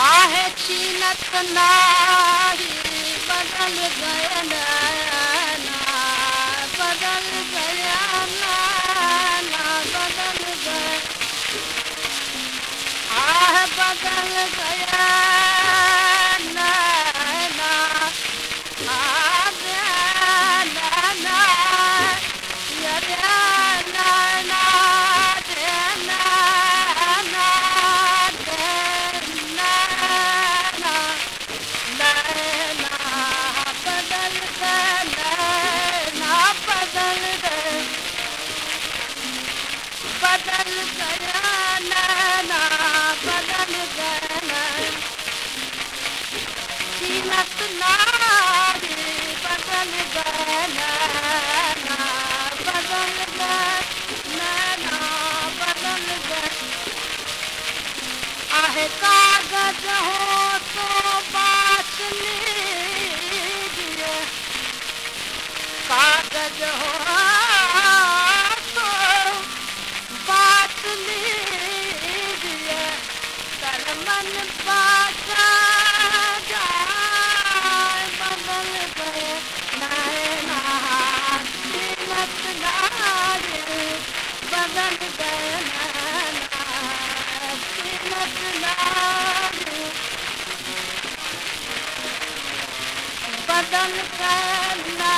आहे छीनत नाही बदल गाना बदल गया कागज हो तो गा आह Southern Fairland.